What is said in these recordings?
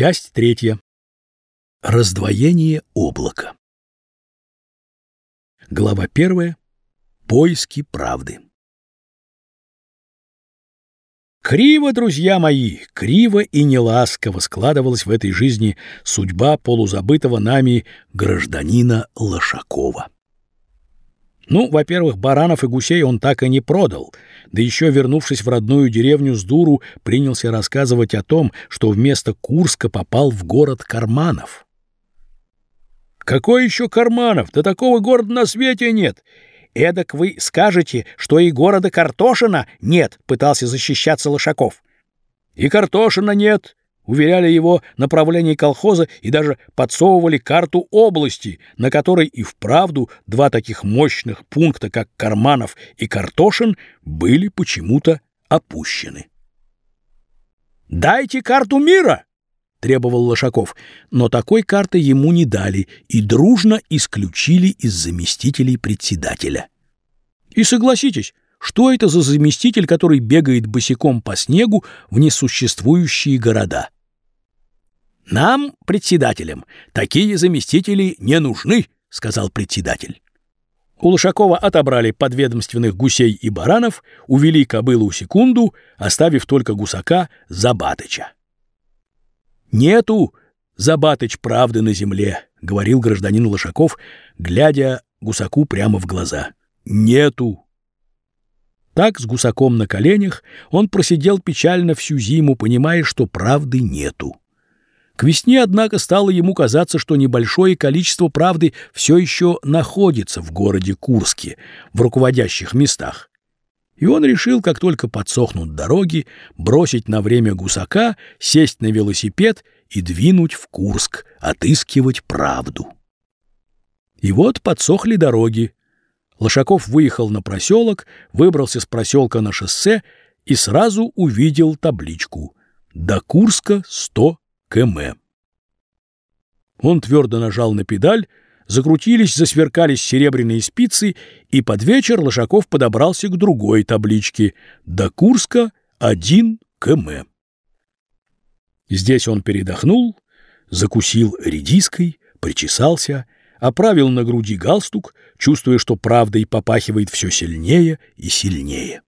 Часть третья. Раздвоение облака. Глава первая. Поиски правды. Криво, друзья мои, криво и неласково складывалась в этой жизни судьба полузабытого нами гражданина Лошакова. Ну, во-первых, баранов и гусей он так и не продал, да еще, вернувшись в родную деревню с дуру, принялся рассказывать о том, что вместо Курска попал в город Карманов. «Какой еще Карманов? Да такого города на свете нет!» «Эдак вы скажете, что и города Картошина нет», — пытался защищаться Лошаков. «И Картошина нет, уверяли его направление колхоза и даже подсовывали карту области, на которой и вправду два таких мощных пункта, как Карманов и Картошин, были почему-то опущены. «Дайте карту мира!» — требовал Лошаков, но такой карты ему не дали и дружно исключили из заместителей председателя. И согласитесь, что это за заместитель, который бегает босиком по снегу в несуществующие города? «Нам, председателям, такие заместители не нужны», — сказал председатель. У Лошакова отобрали подведомственных гусей и баранов, увели кобылу секунду, оставив только гусака Забатыча. «Нету, Забатыч, правды на земле», — говорил гражданин Лошаков, глядя гусаку прямо в глаза. «Нету». Так, с гусаком на коленях, он просидел печально всю зиму, понимая, что правды нету. К весне, однако, стало ему казаться, что небольшое количество правды все еще находится в городе Курске, в руководящих местах. И он решил, как только подсохнут дороги, бросить на время гусака, сесть на велосипед и двинуть в Курск, отыскивать правду. И вот подсохли дороги. Лошаков выехал на проселок, выбрался с проселка на шоссе и сразу увидел табличку «До Курска 100 км. Он твердо нажал на педаль, закрутились, засверкались серебряные спицы, и под вечер Лошаков подобрался к другой табличке «До Курска 1 км». Здесь он передохнул, закусил редиской, причесался, оправил на груди галстук, чувствуя, что правдой попахивает все сильнее и сильнее.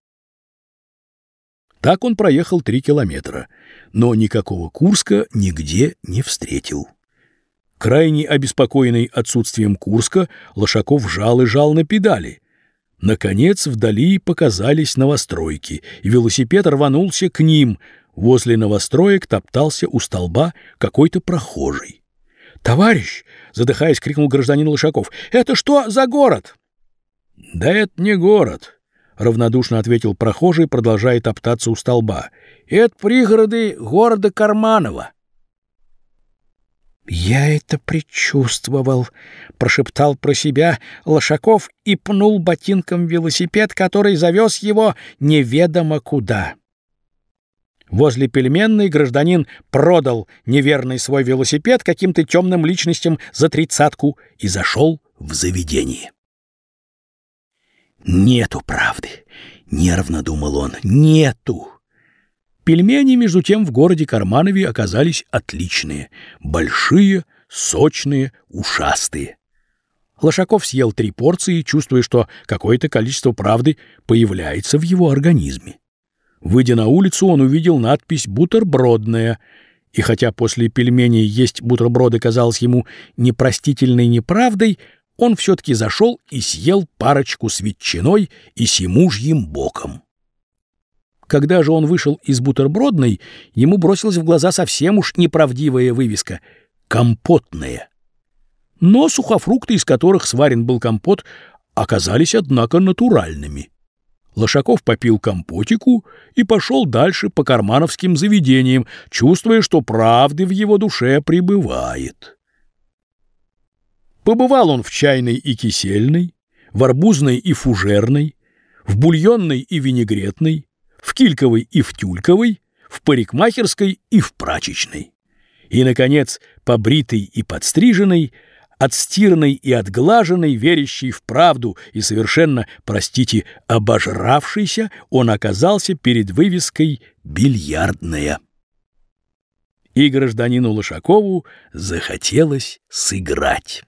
Так он проехал три километра, но никакого Курска нигде не встретил. Крайне обеспокоенный отсутствием Курска, Лошаков жал и жал на педали. Наконец вдали показались новостройки, и велосипед рванулся к ним. Возле новостроек топтался у столба какой-то прохожий. «Товарищ!» — задыхаясь, крикнул гражданин Лошаков. «Это что за город?» «Да это не город», равнодушно ответил прохожий, продолжая топтаться у столба. «Это пригороды города Карманова». «Я это предчувствовал», — прошептал про себя Лошаков и пнул ботинком велосипед, который завез его неведомо куда. Возле пельменной гражданин продал неверный свой велосипед каким-то темным личностям за тридцатку и зашел в заведение. «Нету правды!» — нервно думал он. «Нету!» Пельмени, между тем, в городе Карманове оказались отличные. Большие, сочные, ушастые. Лошаков съел три порции, чувствуя, что какое-то количество правды появляется в его организме. Выйдя на улицу, он увидел надпись «Бутербродная», и хотя после пельменей есть бутерброды казалось ему непростительной неправдой, он все-таки зашел и съел парочку с ветчиной и симужьим боком. Когда же он вышел из бутербродной, ему бросилась в глаза совсем уж неправдивая вывеска — «компотная». Но сухофрукты, из которых сварен был компот, оказались, однако, натуральными. Лошаков попил компотику и пошел дальше по кармановским заведениям, чувствуя, что правды в его душе прибывает. Побывал он в чайной и кисельной, в арбузной и фужерной, в бульонной и винегретной, в кильковой и в тюльковой, в парикмахерской и в прачечной. И, наконец, побритой и подстриженной, отстиранной и отглаженной, верящей в правду и совершенно, простите, обожравшейся, он оказался перед вывеской «Бильярдная». и гражданину Лошакову захотелось сыграть.